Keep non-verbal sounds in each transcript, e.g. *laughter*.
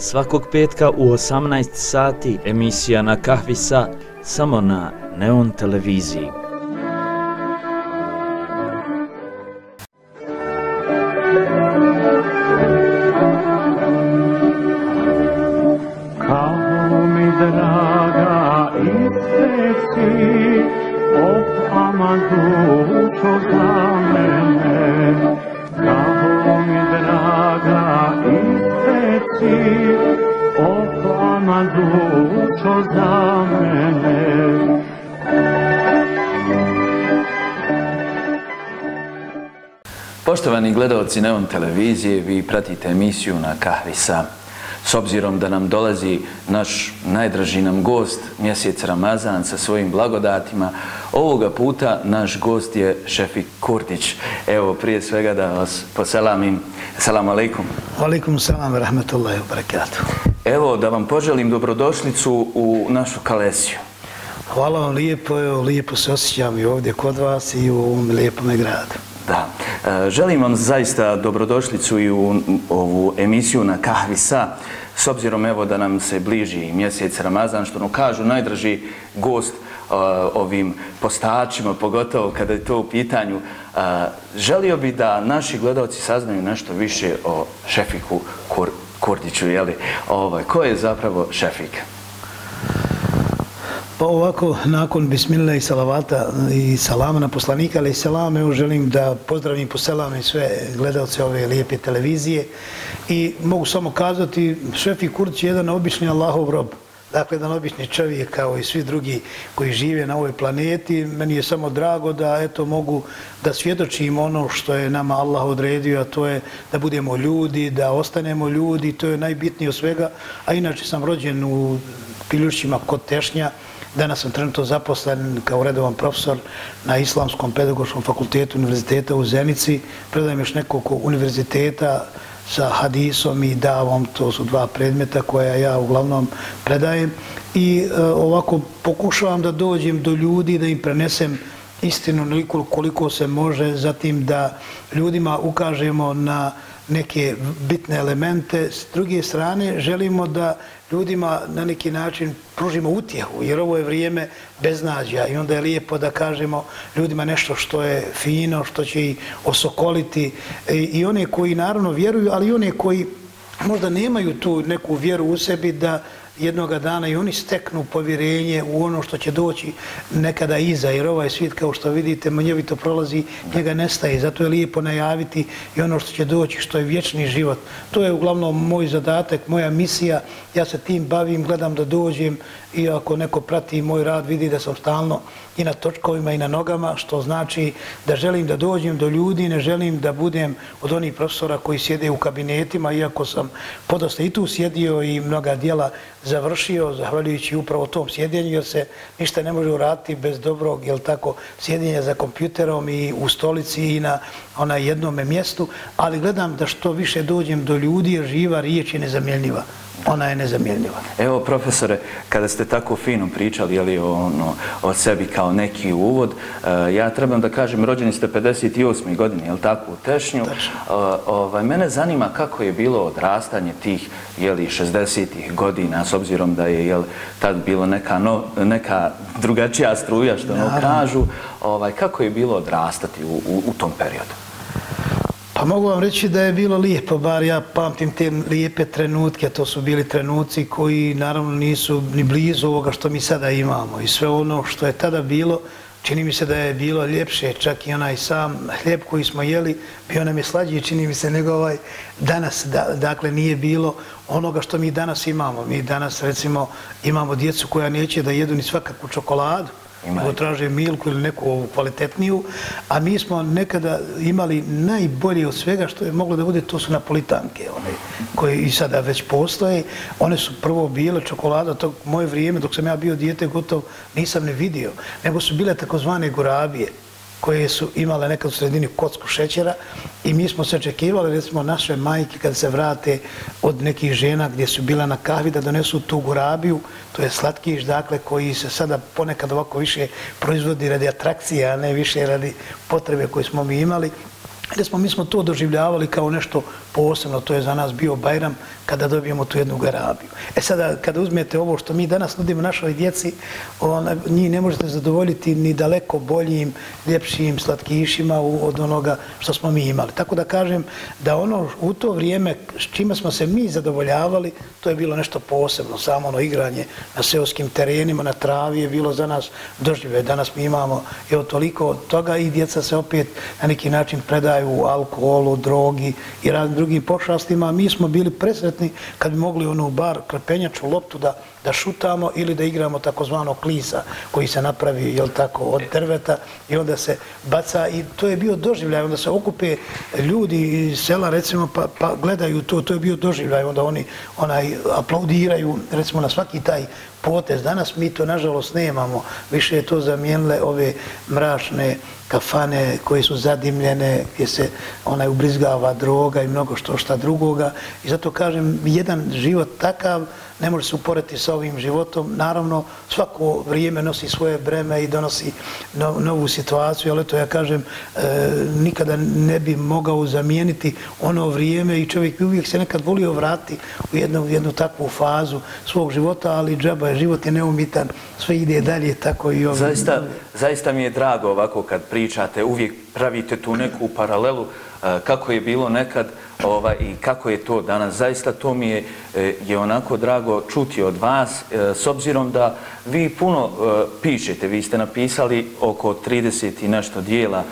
Svakog petka u 18 sati emisija na kahvi sa samo na Neon televiziji. Gledalci Neon televizije, vi pratite emisiju na Kahvi sa. S obzirom da nam dolazi naš najdraži nam gost, mjesec Ramazan sa svojim blagodatima, ovoga puta naš gost je Šefik Kurtić. Evo, prije svega da vas poselamim. Assalamu alaikum. Alaikum salam, rahmatullahi wa barakatuh. Evo, da vam poželim dobrodošlicu u našu kalesiju. Hvala vam lijepo, lijepo se osjećam i ovdje kod vas i u ovom lijepome gradu. Želim vam zaista dobrodošlicu i u ovu emisiju na Kahvi sa, s obzirom evo da nam se bliži mjesec Ramazan, što nam kažu najdraži gost uh, ovim postačima, pogotovo kada je to u pitanju. Uh, želio bi da naši gledalci saznaju nešto više o Šefiku Kur Kurdiću, jeli? Ovaj, ko je zapravo Šefik? Pa ovako, nakon bismillah i salavata i salama na poslanika, ali i salame, evo želim da pozdravim po selame sve gledalce ove lijepe televizije i mogu samo kazati, Šefi Kurć je jedan obični Allahov rob. Dakle, jedan obični čovjek kao i svi drugi koji žive na ovoj planeti. Meni je samo drago da eto mogu da svjedočim ono što je nama Allah odredio, a to je da budemo ljudi, da ostanemo ljudi, to je najbitnije od svega. A inače sam rođen u Piljušćima kod Tešnja, Danas sam trenutno zaposlen kao redovan profesor na Islamskom pedagoškom fakultetu univerziteta u Zenici. Predajem još nekoliko univerziteta sa hadisom i davom, to su dva predmeta koja ja uglavnom predajem. I e, ovako pokušavam da dođem do ljudi, da im prenesem istinu koliko se može, zatim da ljudima ukažemo na neke bitne elemente. S druge strane, želimo da ljudima na neki način pružimo utjehu, jer ovo je vrijeme beznađa i onda je lijepo da kažemo ljudima nešto što je fino, što će ih osokoliti e, i one koji naravno vjeruju, ali i one koji možda nemaju tu neku vjeru u sebi da jednoga dana i oni steknu povjerenje u ono što će doći nekada iza, jer ovaj svijet, kao što vidite, manjevito prolazi, njega nestaje. Zato je lijepo najaviti i ono što će doći, što je vječni život. To je uglavnom moj zadatak, moja misija. Ja se tim bavim, gledam da dođem i ako neko prati moj rad, vidi da sam stalno i na točkovima i na nogama, što znači da želim da dođem do ljudi, ne želim da budem od onih profesora koji sjede u kabinetima, iako sam podosta i tu sjedio i mnoga dijela završio, zahvaljujući upravo tom sjedjenju, jer se ništa ne može uraditi bez dobrog, jel tako, sjedinja za kompjuterom i u stolici i na ona jednome mjestu, ali gledam da što više dođem do ljudi, jer živa riječ je nezamjenljiva ona je nezamjenljiva. Evo, profesore, kada ste tako fino pričali jeli, o, ono, o sebi kao neki uvod, uh, ja trebam da kažem, rođeni ste 58. godine, je li tako, u Tešnju? Uh, ovaj, mene zanima kako je bilo odrastanje tih jeli, 60. godina, s obzirom da je jel, tad bilo neka, no, neka drugačija struja, što ono kažu. Ovaj, kako je bilo odrastati u, u, u tom periodu? Pa mogu vam reći da je bilo lijepo, bar ja pamtim te lijepe trenutke, to su bili trenuci koji naravno nisu ni blizu ovoga što mi sada imamo. I sve ono što je tada bilo, čini mi se da je bilo ljepše, čak i onaj sam hljeb koji smo jeli, bio nam je slađi, čini mi se, nego ovaj danas, da, dakle nije bilo onoga što mi danas imamo. Mi danas recimo imamo djecu koja neće da jedu ni svakakvu čokoladu, nego traže milku ili neku kvalitetniju, a mi smo nekada imali najbolje od svega što je moglo da bude, to su napolitanke, one koje i sada već postoje. One su prvo bile čokolada, to moje vrijeme, dok sam ja bio dijete, gotov nisam ne vidio, nego su bile takozvane gurabije koje su imale nekad u sredini kocku šećera i mi smo se očekivali, recimo, naše majke kad se vrate od nekih žena gdje su bila na kahvi da donesu tu gurabiju, to je slatkiš, dakle, koji se sada ponekad ovako više proizvodi radi atrakcije, a ne više radi potrebe koje smo mi imali. Recimo, mi smo to doživljavali kao nešto posebno, to je za nas bio Bajram kada dobijemo tu jednu garabiju. E sada, kada uzmete ovo što mi danas nudimo našoj djeci, ona, njih ne možete zadovoljiti ni daleko boljim, ljepšim slatkišima od onoga što smo mi imali. Tako da kažem da ono u to vrijeme s čime smo se mi zadovoljavali, to je bilo nešto posebno, samo ono igranje na seoskim terenima, na travi je bilo za nas doživlje. Danas mi imamo evo, toliko toga i djeca se opet na neki način predaju u alkoholu, drogi i raznim drugim pošastima. Mi smo bili presretni kad bi mogli onu bar krepenjaču loptu da da šutamo ili da igramo takozvano klisa koji se napravi jel tako od drveta i onda se baca i to je bio doživljaj onda se okupe ljudi iz sela recimo pa, pa gledaju to to je bio doživljaj onda oni onaj aplaudiraju recimo na svaki taj potez. Danas mi to nažalost nemamo. Više je to zamijenile ove mračne kafane koje su zadimljene gdje se onaj ubrizgava droga i mnogo što šta drugoga. I zato kažem jedan život takav ne može se uporeti sa ovim životom. Naravno, svako vrijeme nosi svoje breme i donosi novu situaciju, ali to ja kažem, e, nikada ne bi mogao zamijeniti ono vrijeme i čovjek bi uvijek se nekad volio vrati u jednu, jednu takvu fazu svog života, ali džaba je, život je neumitan, sve ide dalje, tako i ovim. Zaista, zaista mi je drago ovako kad pričate, uvijek pravite tu neku paralelu, kako je bilo nekad, ovaj, i kako je to danas. Zaista to mi je, e, je onako drago čuti od vas, e, s obzirom da vi puno e, pišete, vi ste napisali oko 30 i nešto dijela.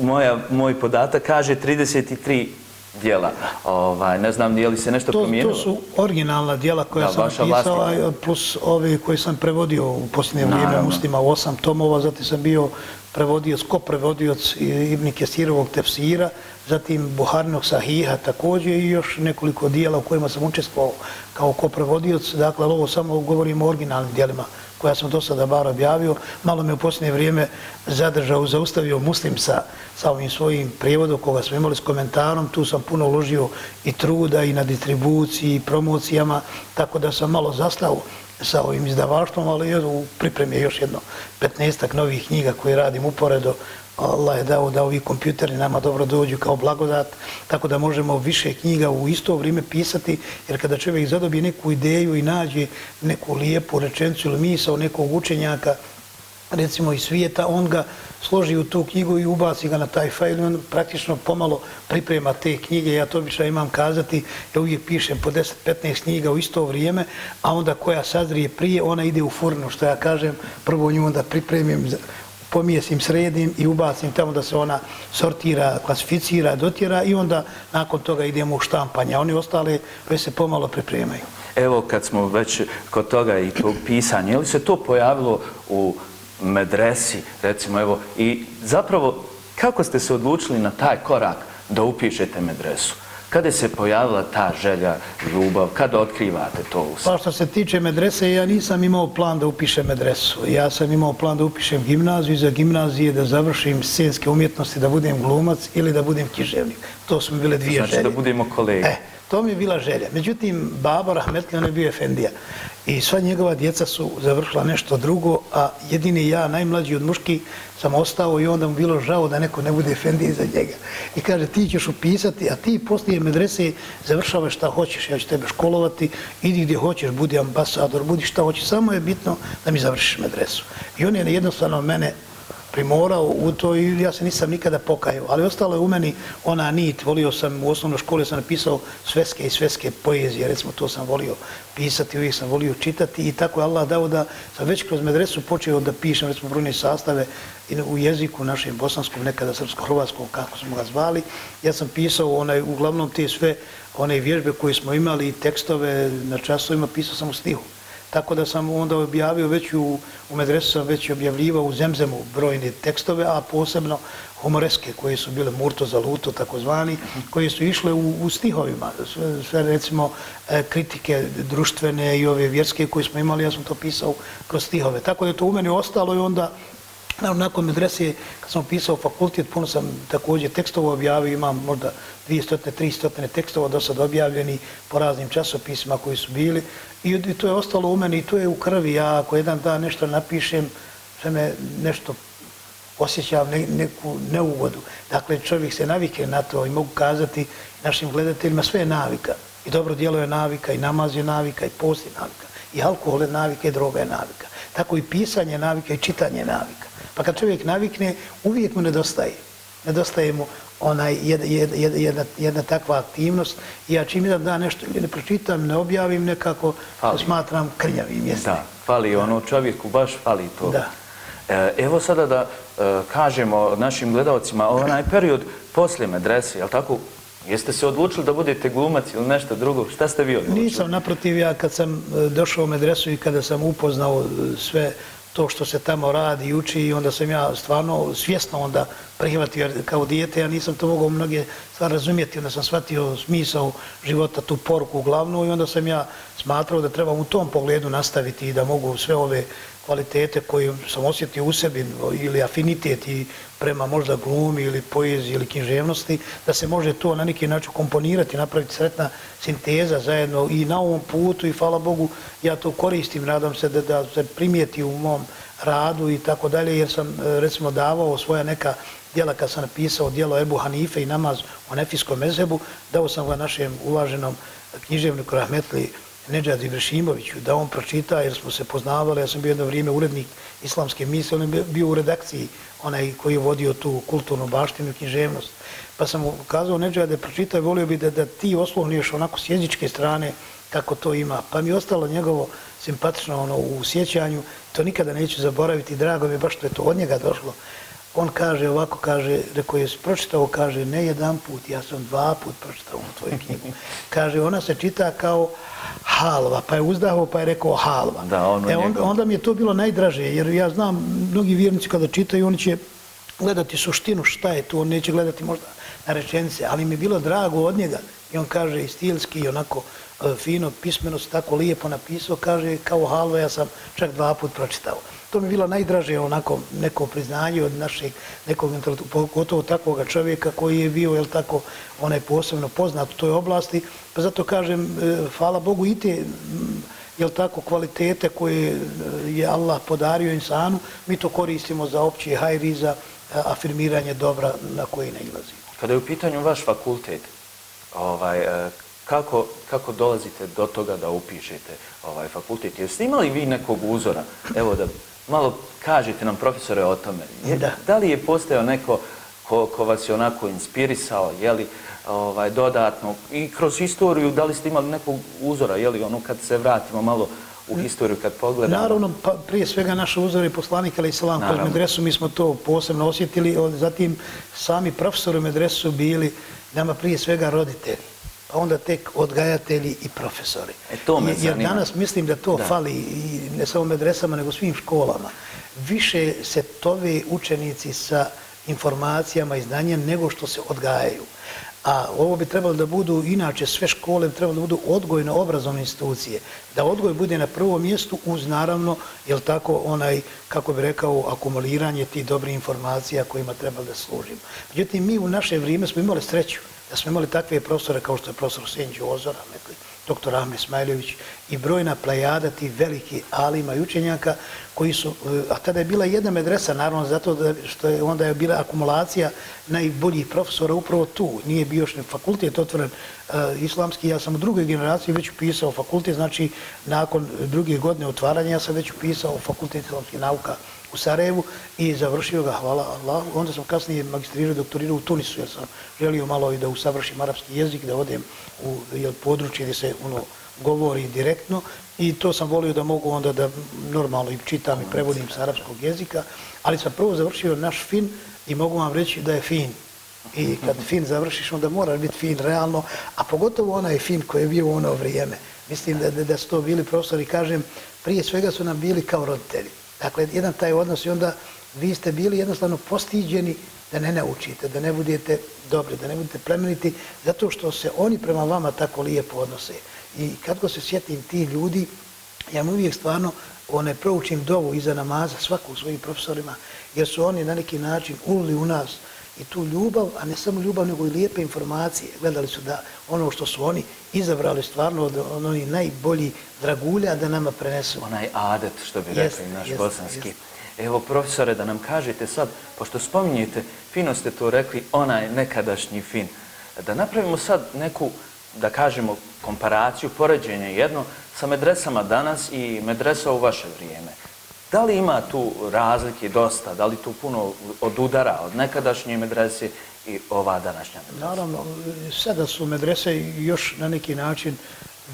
Moja, moj podatak kaže 33 dijela. Ovaj, ne znam nije li se nešto to, promijenilo. To su originalna dijela koja da, sam napisala, plus ove koje sam prevodio u posljednje vrijeme muslima u osam tomova, zatim sam bio prevodioc, ko prevodioc Ibn Kesirovog tefsira, zatim Buharnog sahiha također i još nekoliko dijela u kojima sam učestvovao kao ko prevodioc. Dakle, ovo samo govorim o originalnim dijelima koja sam do sada bar objavio. Malo me u posljednje vrijeme zadržao, zaustavio muslim sa, sa ovim svojim prijevodom koga smo imali s komentarom. Tu sam puno uložio i truda i na distribuciji i promocijama, tako da sam malo zastao sa ovim izdavaštvom, ali u pripremi je još jedno 15 novih knjiga koje radim uporedo. Allah je dao da ovi kompjuteri nama dobro dođu kao blagodat, tako da možemo više knjiga u isto vrijeme pisati, jer kada čovjek zadobije neku ideju i nađe neku lijepu rečencu ili misao nekog učenjaka, recimo iz svijeta, on ga složi u tu knjigu i ubaci ga na taj fajl i on praktično pomalo priprema te knjige. Ja to obično imam kazati, ja uvijek pišem po 10-15 knjiga u isto vrijeme, a onda koja sazrije prije, ona ide u furnu, što ja kažem, prvo nju onda pripremim, pomijesim, sredim i ubacim tamo da se ona sortira, klasificira, dotjera i onda nakon toga idemo u štampanje. Oni ostale već se pomalo pripremaju. Evo kad smo već kod toga i tog pisanja, je li se to pojavilo u medresi, recimo, evo, i zapravo, kako ste se odlučili na taj korak da upišete medresu? Kada se pojavila ta želja, ljubav, kada otkrivate to u Pa što se tiče medrese, ja nisam imao plan da upišem medresu. Ja sam imao plan da upišem gimnaziju i za gimnazije da završim scenske umjetnosti, da budem glumac ili da budem književnik. To su mi bile dvije znači želje. Znači da budemo kolege. E, to mi je bila želja. Međutim, baba Rahmetli, on je bio Efendija. I sva njegova djeca su završila nešto drugo, a jedini ja, najmlađi od muški, sam ostao i onda mu bilo žao da neko ne bude Efendija za njega. I kaže, ti ćeš upisati, a ti poslije medrese završavaš šta hoćeš, ja ću tebe školovati, idi gdje hoćeš, budi ambasador, budi šta hoćeš, samo je bitno da mi završiš medresu. I on je jednostavno mene primorao u to i ja se nisam nikada pokajao. Ali ostalo je u meni ona nit. Volio sam, u osnovnoj školi sam napisao sveske i sveske poezije. Recimo, to sam volio pisati, uvijek sam volio čitati i tako je Allah dao da sam već kroz medresu počeo da pišem, recimo, brojne sastave u jeziku našem bosanskom, nekada srpsko-hrvatskom, kako smo ga zvali. Ja sam pisao onaj, uglavnom te sve one vježbe koje smo imali, tekstove na časovima, pisao sam u stihu. Tako da sam onda objavio već u, u medresu sam već objavljivao u Zemzemu brojne tekstove, a posebno humoreske koje su bile Murto za Luto, takozvani, koje su išle u, u stihovima. Sve, sve recimo e, kritike društvene i ove vjerske koje smo imali, ja sam to pisao kroz stihove. Tako da je to u meni ostalo i onda nakon medrese, kad sam pisao fakultet, puno sam također tekstova objavio, imam možda 200, 300 tekstova do sad objavljeni po raznim časopisima koji su bili i to je ostalo u meni i to je u krvi. Ja ako jedan dan nešto napišem, sve me nešto osjećam ne, neku neugodu. Dakle, čovjek se navike na to i mogu kazati našim gledateljima sve je navika. I dobro djelo je navika, i namaz je navika, i post je navika, i alkohol je navika, i droga je navika. Tako i pisanje navika, i čitanje navika. Pa kad čovjek navikne, uvijek mu nedostaje. Nedostaje mu onaj jedna, jedna, jedna, jedna takva aktivnost. Ja čim jedan da nešto ne pročitam, ne objavim nekako, fali. to smatram krnjavim. Jeste. Da, fali ono čovjeku, baš fali to. Da. E, evo sada da e, kažemo našim gledalcima, onaj period poslije medrese, je tako, Jeste se odlučili da budete glumac ili nešto drugo? Šta ste vi odlučili? Nisam, naprotiv, ja kad sam e, došao u medresu i kada sam upoznao sve to što se tamo radi i uči i onda sam ja stvarno svjesno onda prihvatio kao dijete, ja nisam to mogao mnoge stvari razumijeti, onda sam shvatio smisao života, tu poruku glavnu i onda sam ja smatrao da trebam u tom pogledu nastaviti i da mogu sve ove kvalitete koje sam osjetio u sebi ili afinitet i prema možda glumi ili poeziji ili književnosti, da se može to na neki način komponirati, napraviti sretna sinteza zajedno i na ovom putu i hvala Bogu ja to koristim, nadam se da, da se primijeti u mom radu i tako dalje, jer sam e, recimo davao svoja neka dijela kad sam napisao dijelo Ebu Hanife i namaz o nefiskom mezebu, dao sam ga našem uvaženom književniku Rahmetli Neđad Ibrešimoviću, da on pročita, jer smo se poznavali, ja sam bio jedno vrijeme urednik islamske misle, on je bio u redakciji, onaj koji je vodio tu kulturnu baštinu književnost. Pa sam mu kazao Neđad da pročita volio bi da, da ti oslovniješ onako s jezičke strane kako to ima. Pa mi je ostalo njegovo simpatično ono, u sjećanju, to nikada neću zaboraviti, drago mi je baš što je to od njega došlo, on kaže ovako, kaže, reko je pročitao, kaže, ne jedan put, ja sam dva put pročitao u tvoju knjigu. *laughs* Kaže, ona se čita kao halva, pa je uzdahao, pa je rekao halva. Da, ono e, onda, onda mi je to bilo najdraže, jer ja znam, mnogi vjernici kada čitaju, oni će gledati suštinu šta je to, on neće gledati možda na rečenice, ali mi je bilo drago od njega. I on kaže, i stilski, i onako e, fino, pismeno se tako lijepo napisao, kaže, kao halva, ja sam čak dva put pročitao to mi bilo najdraže onako neko priznanje od našeg nekog pogotovo takvog čovjeka koji je bio jel tako onaj posebno poznat u toj oblasti pa zato kažem e, hvala Bogu i te mm, jel tako kvalitete koje e, je Allah podario insanu mi to koristimo za opći hajr i za e, afirmiranje dobra na koji ne ilazi. Kada je u pitanju vaš fakultet ovaj, kako, kako dolazite do toga da upišete ovaj fakultet? Jeste imali vi nekog uzora? Evo da malo kažite nam profesore o tome. Je, da. da li je postao neko ko, ko vas je onako inspirisao, je li ovaj, dodatno i kroz historiju, da li ste imali nekog uzora, je li ono kad se vratimo malo u historiju kad pogledamo? Naravno, pa prije svega naš uzor je poslanik, ali i salam, kroz medresu mi smo to posebno osjetili, zatim sami profesori medresu su bili nama prije svega roditelji a onda tek odgajatelji i profesori. E to me Jer danas mislim da to da. fali i ne samo medresama, nego svim školama. Više se tove učenici sa informacijama i znanjem nego što se odgajaju. A ovo bi trebalo da budu, inače sve škole bi trebalo da budu odgojno-obrazovne institucije. Da odgoj bude na prvom mjestu uz naravno, jel tako, onaj, kako bi rekao, akumuliranje tih dobrih informacija kojima treba da služimo. Međutim, mi u naše vrijeme smo imali sreću da smo imali takve profesore kao što je profesor Senđi Ozora, doktor Ahmed Smajljević i brojna plejada ti veliki alima i učenjaka koji su, e, a tada je bila jedna medresa, naravno zato da, što je onda je bila akumulacija najboljih profesora upravo tu, nije bio još fakultet otvoren uh, islamski, ja sam u drugoj generaciji već upisao fakultet, znači nakon druge godine otvaranja ja sam već upisao fakultet islamskih nauka u Sarajevu i završio ga, hvala Allahu. Onda sam kasnije magistrirao, doktorirao u Tunisu, jer sam želio malo i da usavršim arapski jezik, da odem u jel, područje gdje se ono, govori direktno i to sam volio da mogu onda da normalno i čitam i prevodim sa arapskog jezika, ali sam prvo završio naš fin i mogu vam reći da je fin. I kad fin završiš, onda mora biti fin realno, a pogotovo onaj fin koji je bio u ono vrijeme. Mislim da, da, da su to bili profesori, kažem, prije svega su nam bili kao roditelji. Dakle, jedan taj odnos i onda vi ste bili jednostavno postiđeni da ne naučite, da ne budete dobri, da ne budete plemeniti, zato što se oni prema vama tako lijepo odnose. I kad ko se sjetim ti ljudi, ja mu uvijek stvarno one proučim dovu iza namaza svaku svojim profesorima, jer su oni na neki način ulili u nas i tu ljubav, a ne samo ljubav, nego i lijepe informacije. Gledali su da ono što su oni izabrali stvarno od onih najbolji dragulja da nama prenesu. Onaj adet, što bi rekli naš jest, bosanski. Jest. Evo, profesore, da nam kažete sad, pošto spominjete, fino ste to rekli, onaj nekadašnji fin, da napravimo sad neku, da kažemo, komparaciju, poređenje jedno sa medresama danas i medresa u vaše vrijeme. Da li ima tu razlike dosta, da li tu puno od udara, od nekadašnje medrese i ova današnja medresa? Naravno, sada su medrese još na neki način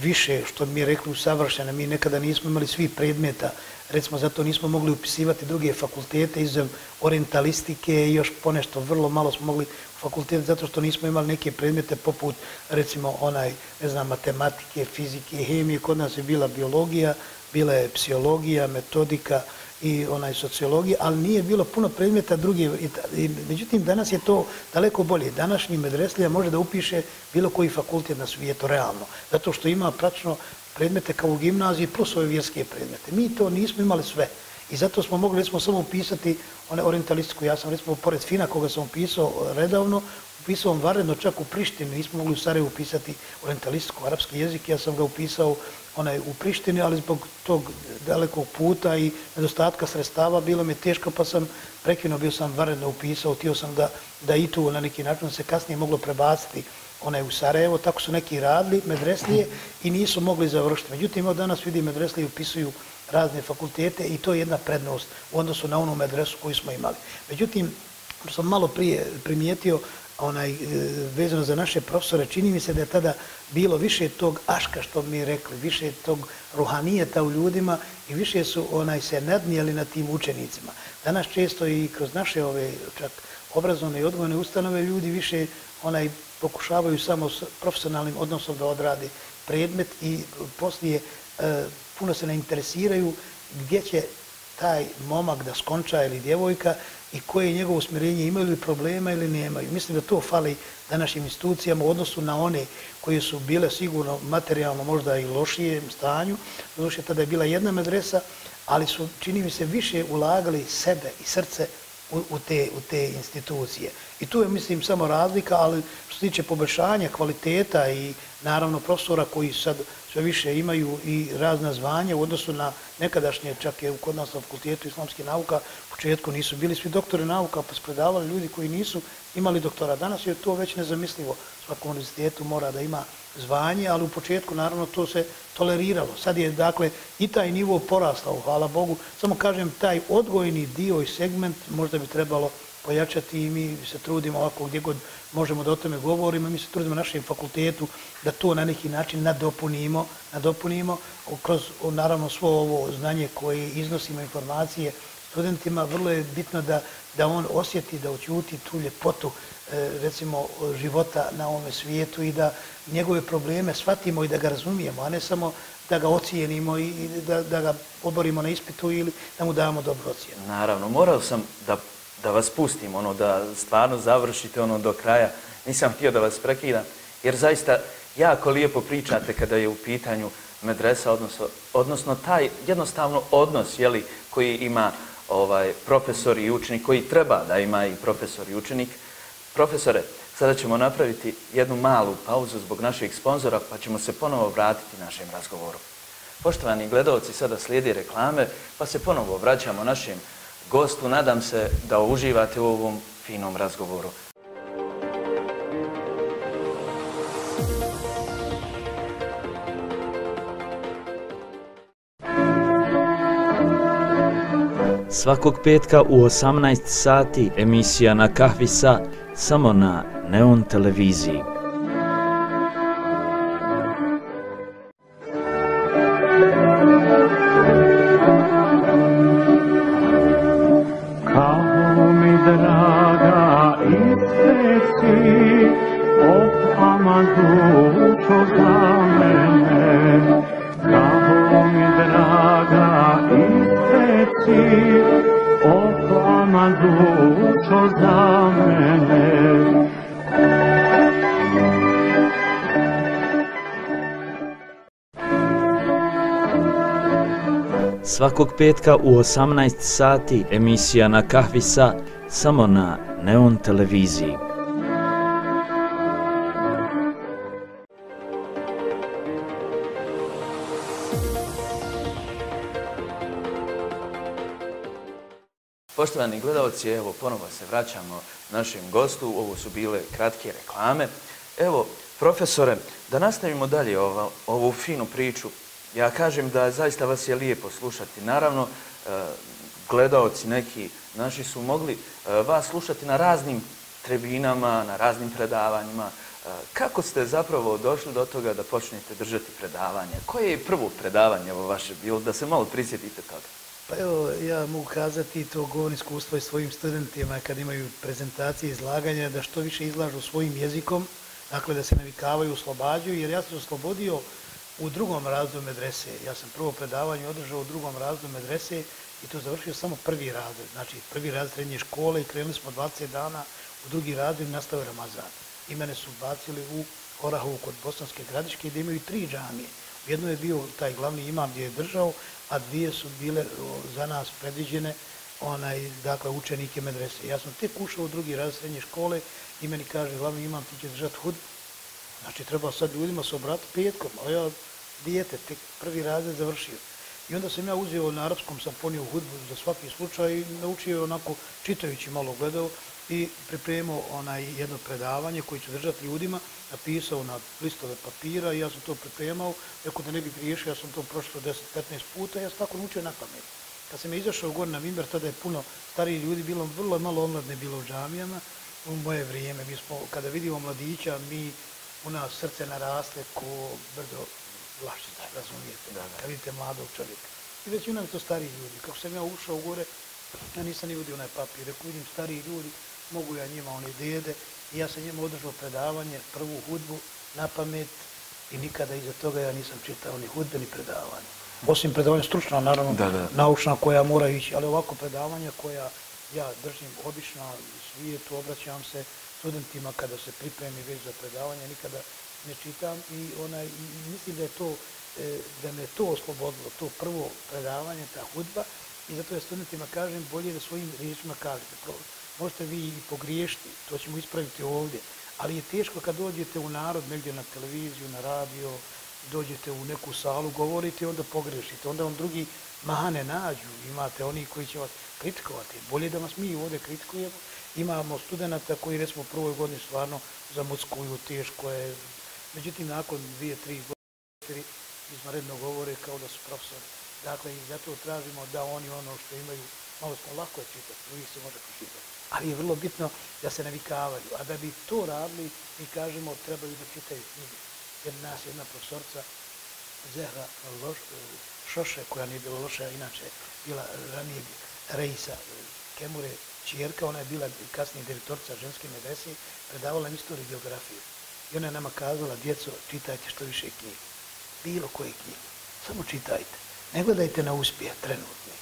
više, što mi je rekli, usavršene. Mi nekada nismo imali svi predmeta, recimo zato nismo mogli upisivati druge fakultete izem orientalistike i još ponešto vrlo malo smo mogli fakultete zato što nismo imali neke predmete poput recimo onaj, ne znam, matematike, fizike, hemije, kod nas je bila biologija, bila je psihologija, metodika i onaj sociologija, ali nije bilo puno predmeta drugi. I, međutim, danas je to daleko bolje. Današnji medreslija može da upiše bilo koji fakultet na svijetu realno, zato što ima pračno predmete kao u gimnaziji plus ove vjerske predmete. Mi to nismo imali sve. I zato smo mogli, recimo, samo upisati one orientalistiku. Ja sam, recimo, pored Fina, koga sam upisao redavno, upisao vam varedno čak u Prištini. Nismo mogli u Sarajevu upisati orientalistiku, arapski jezik. Ja sam ga upisao onaj u Prištini, ali zbog tog dalekog puta i nedostatka sredstava bilo mi teško, pa sam prekinuo, bio sam varedno upisao, htio sam da, da i tu na neki način se kasnije moglo prebaciti onaj u Sarajevo, tako su neki radili medreslije i nisu mogli završiti. Međutim, od danas vidi medreslije upisuju razne fakultete i to je jedna prednost u odnosu na onu medresu koju smo imali. Međutim, sam malo prije primijetio, onaj, e, vezano za naše profesore, čini mi se da je tada bilo više tog aška, što mi rekli, više tog ruhanijeta u ljudima i više su onaj se nadnijeli na tim učenicima. Danas često i kroz naše ove čak obrazovne i odgojne ustanove ljudi više onaj pokušavaju samo s profesionalnim odnosom da odradi predmet i poslije e, puno se ne interesiraju gdje će taj momak da skonča ili djevojka i koje je njegovo usmjerenje, imaju li problema ili nemaju. Mislim da to fali današnjim institucijama u odnosu na one koje su bile sigurno materijalno možda i lošije stanju. Doduše, tada je bila jedna medresa, ali su, čini mi se, više ulagali sebe i srce u, u, te, u te institucije. I tu je, mislim, samo razlika, ali što se tiče poboljšanja kvaliteta i naravno profesora koji sad sve više imaju i razna zvanja u odnosu na nekadašnje, čak je u kod nas na fakultetu islamske nauka, početku nisu bili svi doktori nauka, pa spredavali ljudi koji nisu imali doktora. Danas je to već nezamislivo. Svakom univerzitetu mora da ima zvanje, ali u početku naravno to se toleriralo. Sad je dakle i taj nivo porastao, hvala Bogu. Samo kažem, taj odgojni dio i segment možda bi trebalo pojačati i mi se trudimo ovako gdje god možemo da o tome govorimo. Mi se trudimo našem fakultetu da to na neki način nadopunimo, nadopunimo kroz naravno svo ovo znanje koje iznosimo informacije studentima. Vrlo je bitno da, da on osjeti, da oćuti tu ljepotu e, recimo života na ovome svijetu i da njegove probleme shvatimo i da ga razumijemo, a ne samo da ga ocijenimo i da, da ga oborimo na ispitu ili da mu damo dobro ocijenu. Naravno, morao sam da da vas pustim, ono, da stvarno završite ono do kraja. Nisam htio da vas prekidam, jer zaista jako lijepo pričate kada je u pitanju medresa, odnosno, odnosno taj jednostavno odnos jeli, koji ima ovaj profesor i učenik, koji treba da ima i profesor i učenik. Profesore, sada ćemo napraviti jednu malu pauzu zbog naših sponzora, pa ćemo se ponovo vratiti našem razgovoru. Poštovani gledalci, sada slijedi reklame, pa se ponovo vraćamo našem gostu. Nadam se da uživate u ovom finom razgovoru. Svakog petka u 18 sati emisija na kahvi sa samo na Neon televiziji. Svakog petka u 18 sati emisija na kahvi sa samo na Neon televiziji. Poštovani gledalci, evo, ponovo se vraćamo našem gostu. Ovo su bile kratke reklame. Evo, profesore, da nastavimo dalje ovo, ovu finu priču. Ja kažem da zaista vas je lijepo slušati. Naravno, e, gledaoci neki naši su mogli e, vas slušati na raznim tribinama, na raznim predavanjima. E, kako ste zapravo došli do toga da počnete držati predavanje? Koje je prvo predavanje ovo vaše bilo? Da se malo prisjetite toga. Pa evo, ja mogu kazati to govorim iskustvo i svojim studentima kad imaju prezentacije izlaganja da što više izlažu svojim jezikom, dakle da se navikavaju, oslobađaju, jer ja sam oslobodio u drugom razredu medrese. Ja sam prvo predavanje održao u drugom razredu medrese i to završio samo prvi razred. Znači, prvi razred srednje škole i krenuli smo 20 dana u drugi razred i nastavio Ramazan. I mene su bacili u Orahovu kod Bosanske gradiške gdje imaju tri džamije. Jedno je bio taj glavni imam gdje je držao, a dvije su bile za nas predviđene onaj, dakle, učenike medrese. Ja sam tek ušao u drugi razred srednje škole i meni kaže, glavni imam, ti će držati hud. Znači, treba sad ljudima se obrati petkom, a ja dijete, tek prvi razred završio. I onda sam ja uzeo na arapskom, sam ponio hudbu za svaki slučaj i naučio onako, čitajući malo gledao i pripremio onaj jedno predavanje koji ću držati ljudima, napisao na listove papira i ja sam to pripremao, neko da ne bi griješio, ja sam to prošlo 10-15 puta i ja sam tako naučio na pamet. Kad sam izašao gore na Mimber, tada je puno stariji ljudi, bilo vrlo malo omladne bilo u džamijama, u moje vrijeme, mi smo, kada vidimo mladića, mi, u nas srce naraste ko brdo vlašćica, razumijete, da, da. vidite mladog čovjeka. I već unam to stariji ljudi. Kako sam ja ušao gore, ja nisam ni vidio onaj papir. Rekao, vidim stariji ljudi, mogu ja njima one dede. I ja sam njima održao predavanje, prvu hudbu, na pamet. I nikada iza toga ja nisam čitao ni hudbe, ni predavanje. Osim predavanja stručna, naravno, da, da. naučna koja mora ići, ali ovako predavanja koja ja držim obično u svijetu, obraćam se studentima kada se pripremi već za predavanje, nikada ne čitam i onaj i mislim da je to e, da me to oslobodilo to prvo predavanje ta hudba. I zato ja studentima kažem bolje da svojim riječima kažete. Možete vi i pogriješiti to ćemo ispraviti ovdje. Ali je teško kad dođete u narod negdje na televiziju na radio dođete u neku salu govorite onda pogrešite onda vam drugi mahane nađu imate oni koji će vas kritikovati. Bolje da vas mi ovdje kritikujemo. Imamo studenta koji recimo u prvoj godini stvarno zamuckuju teško je Međutim, nakon dvije, tri godine izmaredno govore kao da su profesori. Dakle, i zato tražimo da oni ono što imaju, malo smo lako čitati, uvijek se može pročitati. Ali je vrlo bitno da se navikavaju. A da bi to radili, mi kažemo, trebaju da čitaju knjige. Jer nas jedna profesorca, Zehra Loš, Šoše, koja nije bila loša, inače bila ranije Reisa Kemure, čjerka, ona je bila kasnije direktorca ženske medrese, predavala istoriju i geografiju. I ona je nama kazala, djeco, čitajte što više knjige. Bilo koje knjige. Samo čitajte. Ne gledajte na uspjeh trenutni.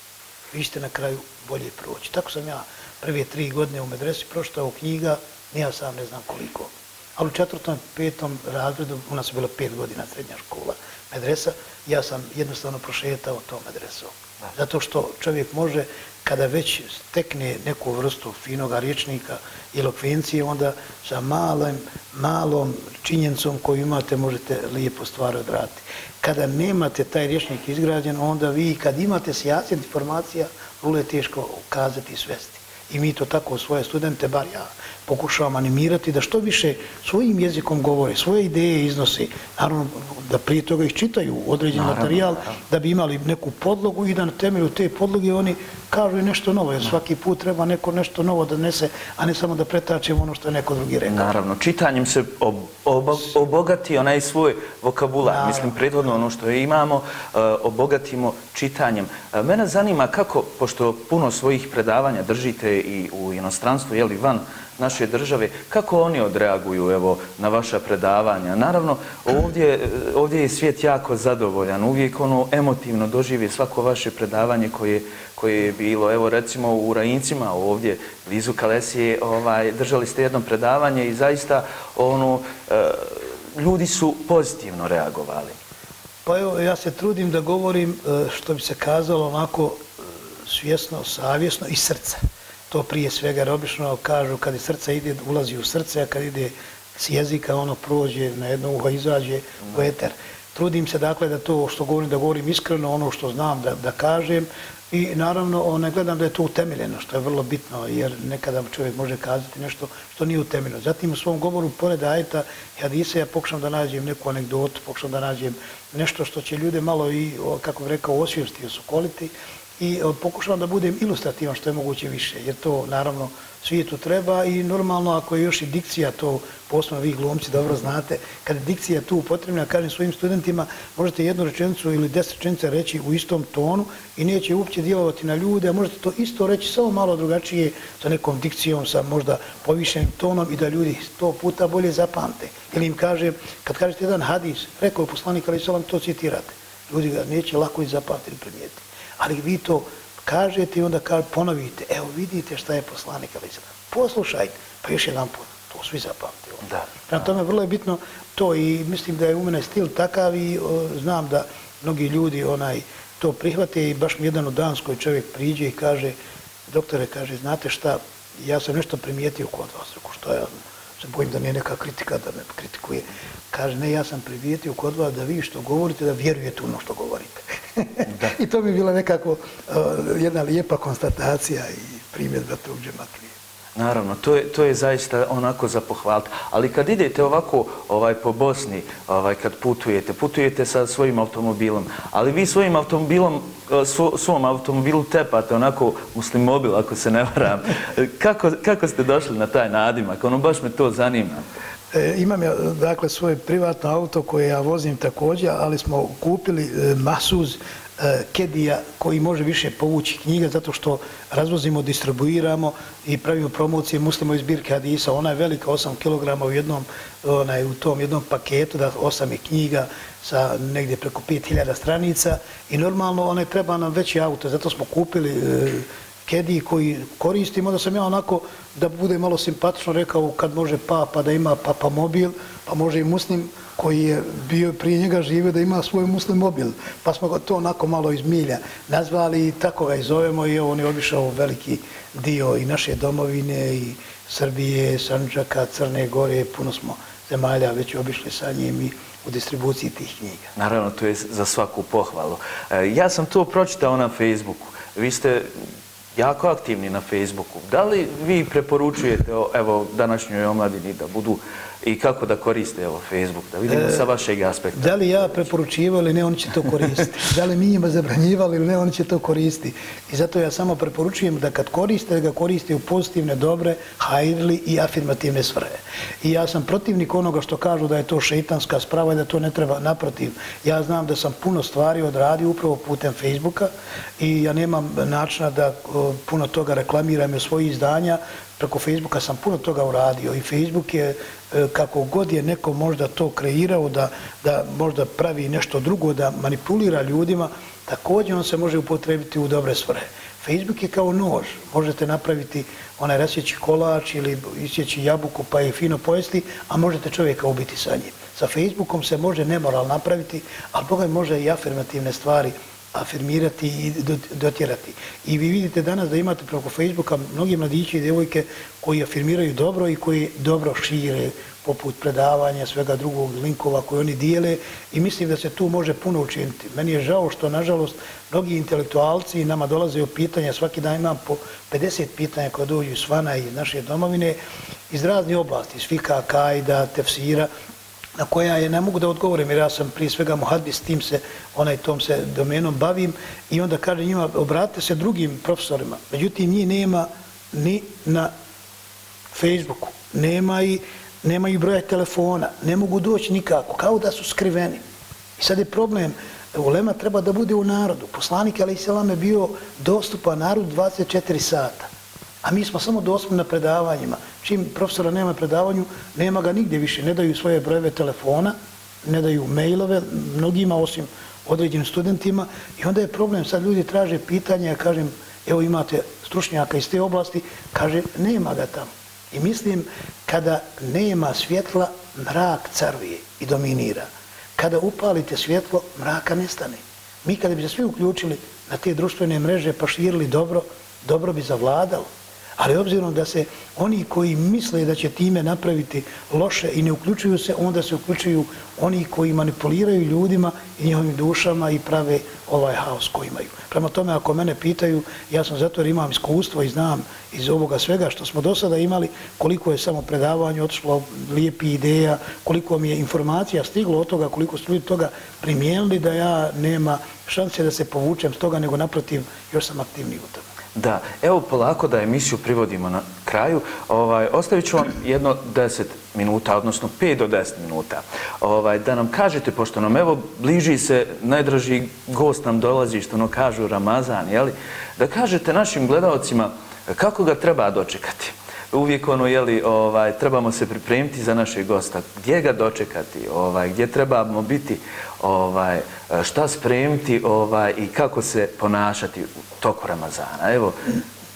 Vi ćete na kraju bolje proći. Tako sam ja prve tri godine u medresi proštao knjiga, nija sam ne znam koliko. Ali u četvrtom, petom razredu, u nas je bilo pet godina srednja škola medresa, ja sam jednostavno prošetao to medresom. Zato što čovjek može, kada već stekne neku vrstu finog riječnika i lokvencije, onda sa malom, malom činjencom koju imate možete lijepo stvar odraditi. Kada nemate taj riječnik izgrađen, onda vi kad imate sjasnije informacija, vrlo je teško ukazati i svesti. I mi to tako svoje studente, bar ja, pokušavam animirati da što više svojim jezikom govore, svoje ideje iznosi, naravno da prije toga ih čitaju određen naravno, materijal, naravno. da bi imali neku podlogu i da na temelju te podloge oni kažu nešto novo, jer svaki put treba neko nešto novo da nese, a ne samo da pretačemo ono što je neko drugi rekao. Naravno, čitanjem se ob, ob, obogati onaj svoj vokabular, naravno. mislim, predvodno ono što imamo, uh, obogatimo čitanjem. Uh, mene zanima kako, pošto puno svojih predavanja držite i u inostranstvu, jeli van naše države, kako oni odreaguju evo, na vaša predavanja? Naravno, ovdje, ovdje je svijet jako zadovoljan, uvijek ono emotivno doživi svako vaše predavanje koje, koje je bilo. Evo, recimo u Rajincima ovdje, blizu Kalesije, ovaj, držali ste jedno predavanje i zaista ono, e, ljudi su pozitivno reagovali. Pa evo, ja se trudim da govorim e, što bi se kazalo onako e, svjesno, savjesno i srce to prije svega, jer obično kažu kad je srce ide, ulazi u srce, a kad ide s jezika, ono prođe na jedno uho, izađe u eter. Trudim se dakle da to što govorim, da govorim iskreno, ono što znam da, da kažem, I naravno ne gledam da je to utemeljeno, što je vrlo bitno, jer nekada čovjek može kazati nešto što nije utemeljeno. Zatim u svom govoru, pored ajeta i hadisa, ja pokušam da nađem neku anegdotu, pokušam da nađem nešto što će ljude malo i, kako bih rekao, osvijesti, osokoliti i e, pokušavam da budem ilustrativan što je moguće više, jer to naravno svijetu treba i normalno ako je još i dikcija, to posebno vi glumci dobro znate, kad je dikcija tu potrebna, kažem svojim studentima, možete jednu rečenicu ili deset rečenica reći u istom tonu i neće uopće djelovati na ljude, a možete to isto reći samo malo drugačije sa nekom dikcijom, sa možda povišenim tonom i da ljudi sto puta bolje zapamte. Ili im kaže, kad kažete jedan hadis, rekao je poslanik, ali salam, to citirate. Ljudi ga neće lako i zapamtiti ili primijetiti. Ali vi to kažete i onda ponovite, evo vidite šta je poslanik ali sada. Poslušajte, pa još jedan put, to svi zapamtili. Da. Prema tome vrlo je bitno to i mislim da je u mene stil takav i o, znam da mnogi ljudi onaj to prihvate i baš mi jedan u Danskoj čovjek priđe i kaže, doktore, kaže, znate šta, ja sam nešto primijetio kod vas, reko što ja se bojim da nije neka kritika da me kritikuje. Kaže, ne, ja sam primijetio kod vas da vi što govorite, da vjerujete u ono što govorite. *laughs* I to bi bila nekako uh, jedna lijepa konstatacija i primjedba tog džematlije. Naravno, to je, to je zaista onako za pohvaliti. Ali kad idete ovako ovaj po Bosni, ovaj kad putujete, putujete sa svojim automobilom, ali vi svojim automobilom, eh, svo, svom automobilu tepate onako muslimobil, ako se ne varam. *laughs* Kako, kako ste došli na taj nadimak? Ono baš me to zanima. E, imam ja, dakle, svoj privatno auto koje ja vozim također, ali smo kupili eh, e, Masuz E, kedija koji može više povući knjiga zato što razvozimo, distribuiramo i pravimo promocije muslimo iz Birke Hadisa. Ona je velika, 8 kg u jednom, onaj, u tom jednom paketu, da 8 je knjiga sa negdje preko 5000 stranica i normalno ona treba nam veći auto, zato smo kupili e, kedi koji koristimo, da sam ja onako, da bude malo simpatično rekao, kad može papa da ima papa mobil, pa može i muslim koji je bio prije njega živio da ima svoj muslim mobil. Pa smo ga to onako malo iz milja nazvali i tako ga i zovemo i on je obišao veliki dio i naše domovine i Srbije, Sanđaka, Crne Gore, puno smo zemalja već obišli sa njim i u distribuciji tih knjiga. Naravno, to je za svaku pohvalu. E, ja sam to pročitao na Facebooku. Vi ste jako aktivni na Facebooku. Da li vi preporučujete evo, današnjoj omladini da budu i kako da koriste evo, Facebook, da vidimo e, sa vašeg aspekta. Da li ja preporučivao ili ne, oni će to koristiti. da li mi njima zabranjivali ili ne, oni će to koristiti. I zato ja samo preporučujem da kad koriste, da ga koriste u pozitivne, dobre, hajrli i afirmativne svrhe. I ja sam protivnik onoga što kažu da je to šeitanska sprava i da to ne treba naprotiv. Ja znam da sam puno stvari odradio upravo putem Facebooka i ja nemam načina da puno toga reklamiram u svoji izdanja, preko Facebooka sam puno toga uradio i Facebook je e, kako god je neko možda to kreirao da, da možda pravi nešto drugo, da manipulira ljudima, također on se može upotrebiti u dobre svrhe. Facebook je kao nož, možete napraviti onaj rasjeći kolač ili isjeći jabuku pa je fino pojesti, a možete čovjeka ubiti sa njim. Sa Facebookom se može nemoral napraviti, ali Boga može i afirmativne stvari afirmirati i dotjerati. I vi vidite danas da imate preko Facebooka mnogi mladići i djevojke koji afirmiraju dobro i koji dobro šire poput predavanja, svega drugog linkova koje oni dijele i mislim da se tu može puno učiniti. Meni je žao što, nažalost, mnogi intelektualci nama dolaze u pitanja, svaki dan imam po 50 pitanja koje dođu iz Svana i naše domovine, iz raznih oblasti, iz Fika, Kajda, Tefsira, na koja je ne mogu da odgovorim jer ja sam prije svega muhadis, tim se, onaj tom se domenom bavim i onda kaže njima obratite se drugim profesorima. Međutim, njih nema ni na Facebooku, nema i, nema i broja telefona, ne mogu doći nikako, kao da su skriveni. I sad je problem, ulema treba da bude u narodu. Poslanik Ali Selam je bio dostupan narodu 24 sata. A mi smo samo dostupni na predavanjima. Čim profesora nema predavanju, nema ga nigdje više. Ne daju svoje brojeve telefona, ne daju mailove, mnogima osim određenim studentima. I onda je problem, sad ljudi traže pitanje, ja kažem, evo imate stručnjaka iz te oblasti, kaže, nema ga tamo. I mislim, kada nema svjetla, mrak carvije i dominira. Kada upalite svjetlo, mraka nestane. Mi kada bi se svi uključili na te društvene mreže pa širili dobro, dobro bi zavladalo. Ali obzirom da se oni koji misle da će time napraviti loše i ne uključuju se, onda se uključuju oni koji manipuliraju ljudima i njihovim dušama i prave ovaj haos koji imaju. Prema tome, ako mene pitaju, ja sam zato jer imam iskustvo i znam iz ovoga svega što smo do sada imali, koliko je samo predavanje otišlo lijepi ideja, koliko mi je informacija stiglo od toga, koliko su ljudi toga primijenili da ja nema šanse da se povučem s toga, nego naprotiv, još sam aktivniji u tome. Da, evo polako da emisiju privodimo na kraju. Ovaj, ostavit ću vam jedno 10 minuta, odnosno 5 do 10 minuta. Ovaj, da nam kažete, pošto nam evo bliži se, najdraži gost nam dolazi, što ono kažu Ramazan, jeli? da kažete našim gledalcima kako ga treba dočekati uvijek ono, jeli, ovaj, trebamo se pripremiti za našeg gosta. Gdje ga dočekati? Ovaj, gdje trebamo biti? Ovaj, šta spremiti ovaj, i kako se ponašati u toku Ramazana? Evo,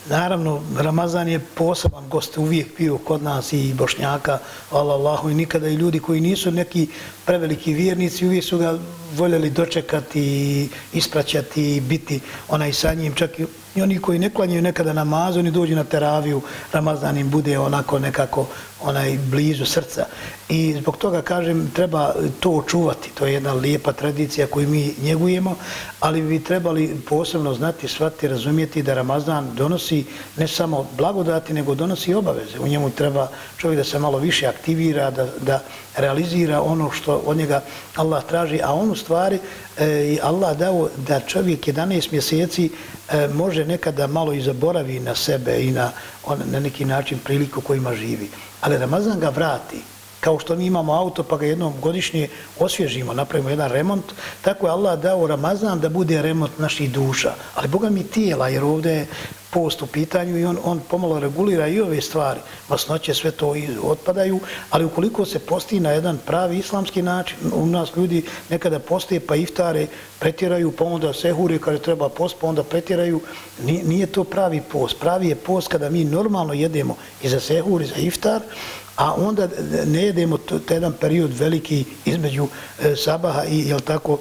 Naravno, Ramazan je poseban gost, uvijek bio kod nas i Bošnjaka, hvala Allahu, i nikada i ljudi koji nisu neki preveliki vjernici, uvijek su ga voljeli dočekati, ispraćati, biti onaj sa njim, čak i oni koji ne klanjaju nekada namaz, oni dođu na teraviju, Ramazan im bude onako nekako onaj blizu srca. I zbog toga, kažem, treba to očuvati. To je jedna lijepa tradicija koju mi njegujemo, ali bi trebali posebno znati, shvatiti, razumijeti da Ramazan donosi ne samo blagodati, nego donosi obaveze. U njemu treba čovjek da se malo više aktivira, da, da realizira ono što od njega Allah traži, a on u stvari e, Allah dao da čovjek 11 mjeseci e, može nekada malo i zaboravi na sebe i na, on, na neki način priliku kojima živi. Ali Ramazan ga vrati kao što mi imamo auto pa ga jednom godišnje osvježimo, napravimo jedan remont, tako je Allah dao Ramazan da bude remont naših duša. Ali Boga mi tijela, jer ovdje je post u pitanju i on, on pomalo regulira i ove stvari. Masnoće sve to i otpadaju, ali ukoliko se posti na jedan pravi islamski način, u nas ljudi nekada poste pa iftare, pretjeraju, pa onda sehure kada treba post, pa onda pretjeraju. Nije, nije to pravi post. Pravi je post kada mi normalno jedemo i za sehur i za iftar, a onda ne jedemo jedan period veliki između e, sabaha i, jel tako,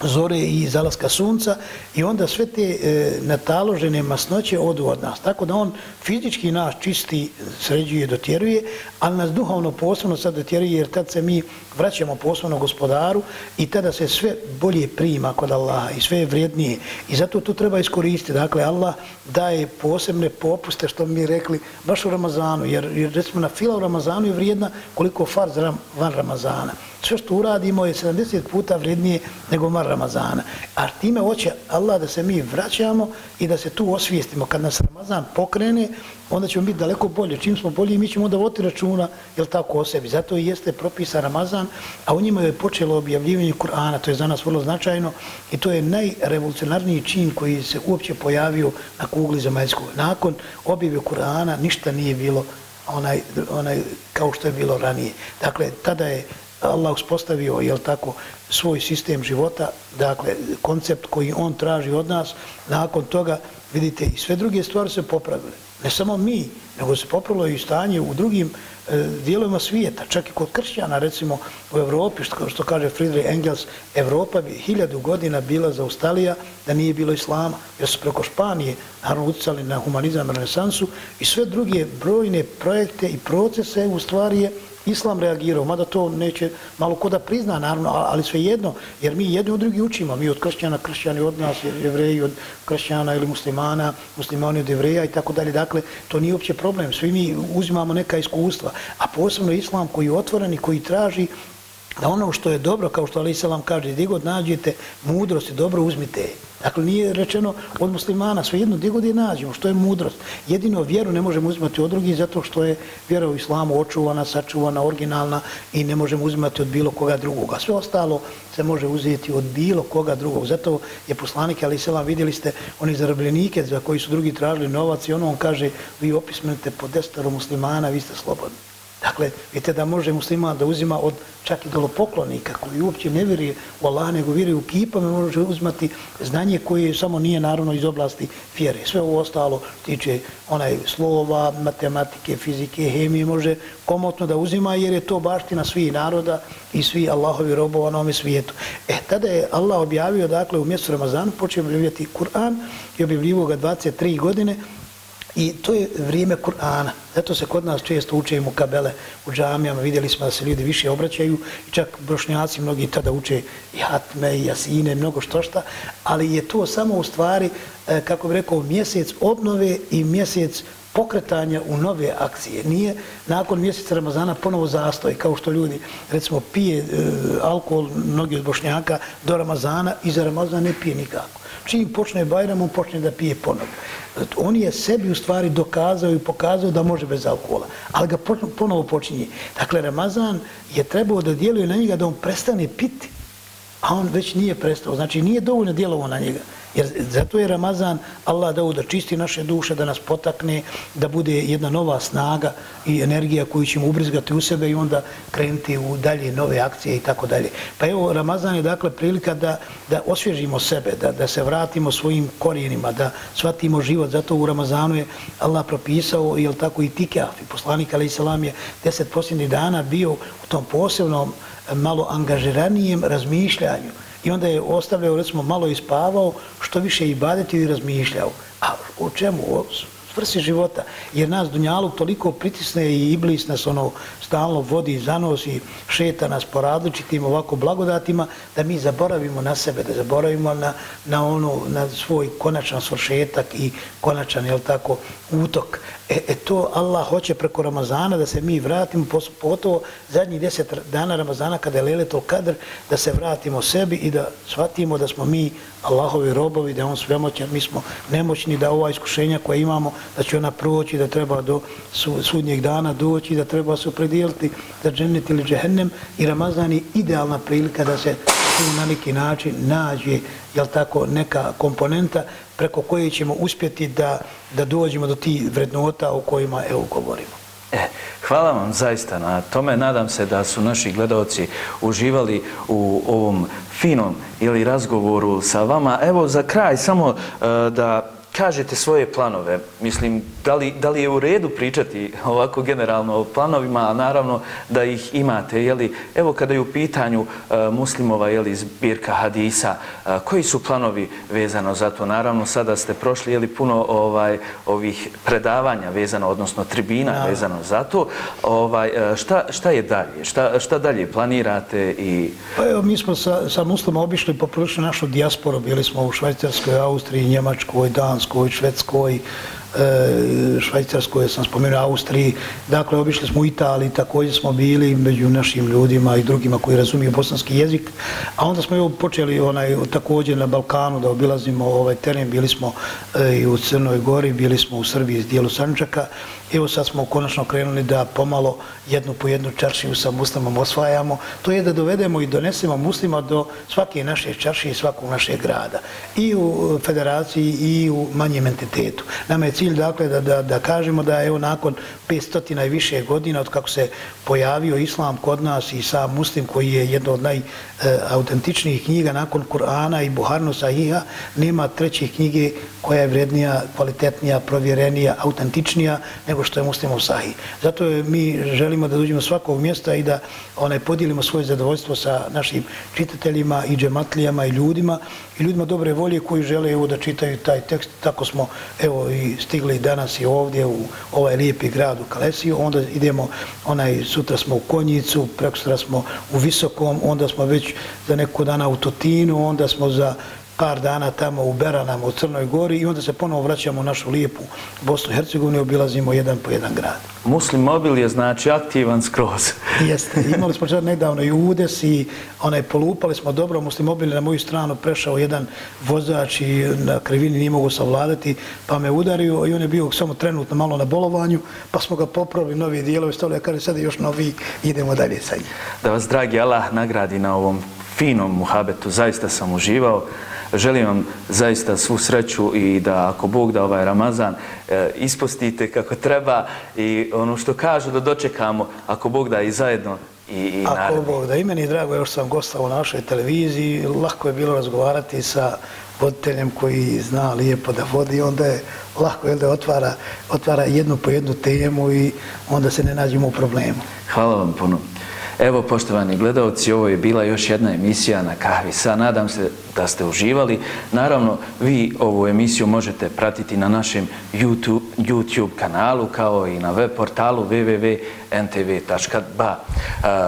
zore i zalaska sunca i onda sve te e, nataložene masnoće odu od nas. Tako da on fizički nas čisti, sređuje, dotjeruje, ali nas duhovno posebno sad dotjeruje jer tad se mi vraćamo posebno gospodaru i tada se sve bolje prima kod Allaha i sve je vrijednije. I zato to treba iskoristiti. Dakle, Allah daje posebne popuste, što mi rekli, baš u Ramazanu, jer, jer recimo na fila u Ramazanu je vrijedna koliko farz van Ramazana sve što uradimo je 70 puta vrijednije nego mar Ramazana. A time hoće Allah da se mi vraćamo i da se tu osvijestimo. Kad nas Ramazan pokrene, onda ćemo biti daleko bolje. Čim smo bolji, mi ćemo onda voti računa, jel tako, o sebi. Zato i jeste propisa Ramazan, a u njima je počelo objavljivanje Kur'ana, to je za nas vrlo značajno i to je najrevolucionarniji čin koji se uopće pojavio na kugli zemaljskog. Nakon objave Kur'ana ništa nije bilo onaj, onaj kao što je bilo ranije. Dakle, tada je Allah uspostavio, jel tako, svoj sistem života, dakle, koncept koji on traži od nas, nakon toga, vidite, i sve druge stvari se popravile. Ne samo mi, nego se popravilo i stanje u drugim e, dijelovima svijeta, čak i kod kršćana, recimo u Evropi, što, što kaže Friedrich Engels, Evropa bi hiljadu godina bila zaustalija da nije bilo Islama, jer su preko Španije naravno utjecali na humanizam, renesansu i sve druge brojne projekte i procese u stvari je islam reagirao, mada to neće malo ko da prizna, naravno, ali sve jedno, jer mi jedni od drugi učimo, mi od kršćana, kršćani od nas, jevreji od kršćana ili muslimana, muslimani od jevreja i tako dalje, dakle, to nije uopće problem, svi mi uzimamo neka iskustva, a posebno islam koji je otvoren i koji traži da ono što je dobro, kao što Ali Salam kaže, gdje god nađete mudrost i dobro uzmite je. Dakle, nije rečeno od muslimana, svejedno gdje god je nađemo, što je mudrost. Jedino vjeru ne možemo uzimati od drugih zato što je vjera u islamu očuvana, sačuvana, originalna i ne možemo uzimati od bilo koga drugoga. Sve ostalo se može uzeti od bilo koga drugog. Zato je poslanik, ali selam, vidjeli ste oni zarobljenike za koji su drugi tražili novac i ono on kaže, vi opismenite po destaru muslimana, vi ste slobodni. Dakle, vidite da može musliman da uzima od čak i dolopoklonika koji uopće ne vjeruje u Allah, nego vjeruje u kipa, može uzmati znanje koje samo nije naravno iz oblasti vjere. Sve ovo ostalo tiče onaj slova, matematike, fizike, hemije, može komotno da uzima jer je to baština svih naroda i svi Allahovi robova na ovome svijetu. E, tada je Allah objavio, dakle, u mjestu Ramazanu počeo objavljati Kur'an i objavljivo ga 23 godine, I to je vrijeme Kur'ana. Zato se kod nas često uče mu kabele u džamijama. Vidjeli smo da se ljudi više obraćaju i čak brošnjaci mnogi tada uče i hatme i jasine, mnogo što šta. Ali je to samo u stvari, e, kako bi rekao, mjesec obnove i mjesec pokretanja u nove akcije. Nije nakon mjeseca Ramazana ponovo zastoj, kao što ljudi, recimo, pije e, alkohol, mnogi od bošnjaka, do Ramazana i za Ramazana ne pije nikako. Čim počne Bajram, on počne da pije ponovo. On je sebi u stvari dokazao i pokazao da može bez alkohola, ali ga ponovo počinje. Dakle, Ramazan je trebao da djeluje na njega da on prestane piti, a on već nije prestao. Znači, nije dovoljno djelovo na njega. Jer zato je Ramazan Allah dao da čisti naše duše, da nas potakne, da bude jedna nova snaga i energija koju ćemo ubrizgati u sebe i onda krenuti u dalje nove akcije i tako dalje. Pa evo, Ramazan je dakle prilika da, da osvježimo sebe, da, da se vratimo svojim korijenima, da shvatimo život. Zato u Ramazanu je Allah propisao, jel tako, i tikaf. I poslanik, ali i je deset posljednjih dana bio u tom posebnom malo angažiranijem razmišljanju I onda je ostavljao, recimo, malo ispavao, što više i badetio i razmišljao. A o čemu? O svrsi života. Jer nas Dunjaluk toliko pritisne i Iblis nas ono stalno vodi za nos i šeta nas po različitim ovako blagodatima, da mi zaboravimo na sebe, da zaboravimo na, na, ono, na svoj konačan svršetak i konačan, jel tako, utok. E, e to Allah hoće preko Ramazana da se mi vratimo, potovo zadnjih deset dana Ramazana kada je Leletul Kadr, da se vratimo sebi i da shvatimo da smo mi Allahovi robovi, da on svemoćan, mi smo nemoćni, da ova iskušenja koja imamo, da će ona proći, da treba do sudnjeg dana doći, da treba se opredijeliti za džennet ili džehennem i Ramazan je idealna prilika da se na neki način nađe jel tako, neka komponenta preko koje ćemo uspjeti da, da dođemo do tih vrednota o kojima evo govorimo. E, hvala vam zaista na tome. Nadam se da su naši gledalci uživali u ovom finom ili razgovoru sa vama. Evo za kraj samo uh, da kažete svoje planove. Mislim, da li, da li je u redu pričati ovako generalno o planovima, a naravno da ih imate. Jeli, evo kada je u pitanju uh, muslimova jeli, zbirka hadisa, uh, koji su planovi vezano za to? Naravno, sada ste prošli jeli, puno ovaj ovih predavanja vezano, odnosno tribina ja. vezano za to. Ovaj, uh, šta, šta je dalje? Šta, šta dalje planirate? I... Pa evo, mi smo sa, sa muslimom obišli poprilično našu dijasporu. Bili smo u Švajcarskoj, Austriji, Njemačkoj, Danskoj, Švedskoj, E, Švajcarskoj, sam spomenuo Austriji, dakle, obišli smo u Italiji, također smo bili među našim ljudima i drugima koji razumiju bosanski jezik, a onda smo evo počeli onaj, također na Balkanu da obilazimo ovaj teren, bili smo e, i u Crnoj Gori, bili smo u Srbiji dijelu Sančaka, Evo sad smo konačno krenuli da pomalo jednu po jednu čaršiju sa muslimom osvajamo. To je da dovedemo i donesemo muslima do svake naše čaršije i svakog našeg grada. I u federaciji i u manjem entitetu. Nama je cilj dakle da, da, da kažemo da evo nakon 500 i više godina od kako se pojavio islam kod nas i sam muslim koji je jedno od najautentičnijih knjiga nakon Kur'ana i Buharnu Sahiha, nema treće knjige koja je vrednija, kvalitetnija, provjerenija, autentičnija nego što je muslim u Sahi. Zato mi želimo da dođemo svakog mjesta i da onaj, podijelimo svoje zadovoljstvo sa našim čitateljima i džematlijama i ljudima i ljudima dobre volje koji žele evo, da čitaju taj tekst. Tako smo evo, i stigli danas i ovdje u ovaj lijepi grad u Kalesiju. Onda idemo, onaj, sutra smo u Konjicu, prekosutra smo u Visokom, onda smo već za neko dana u Totinu, onda smo za par dana tamo u Beranama u Crnoj Gori i onda se ponovo vraćamo u našu lijepu Bosnu i Hercegovini i obilazimo jedan po jedan grad. Muslim mobil je znači aktivan skroz. *laughs* Jeste, imali smo čak nedavno i udes i onaj, polupali smo dobro, Muslim mobil na moju stranu prešao jedan vozač i na krivini nije mogu savladati, pa me udario i on je bio samo trenutno malo na bolovanju, pa smo ga popravili novi dijelovi, stavili, ja kaže sad još novi, idemo dalje sa njim. Da vas, dragi Allah, nagradi na ovom finom muhabetu, zaista sam uživao. Želim vam zaista svu sreću i da ako Bog da ovaj Ramazan e, ispostite kako treba i ono što kažu da dočekamo, ako Bog da i zajedno i, i Ako naredni. Bog da i meni drago, još sam gostao u našoj televiziji, lako je bilo razgovarati sa voditeljem koji zna lijepo da vodi, onda je lako je da otvara, otvara jednu po jednu temu i onda se ne nađemo u problemu. Hvala vam puno. Evo, poštovani gledalci, ovo je bila još jedna emisija na kahvi sa. Nadam se da ste uživali. Naravno, vi ovu emisiju možete pratiti na našem YouTube, YouTube kanalu kao i na web portalu www.ntv.ba.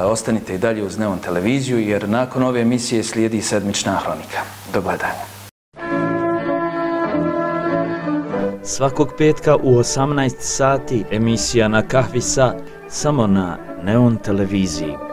Ostanite i dalje uz Neon televiziju jer nakon ove emisije slijedi sedmična hronika. Do gledanja. Svakog petka u 18 sati emisija na kahvi sa samo na Neon televiziji.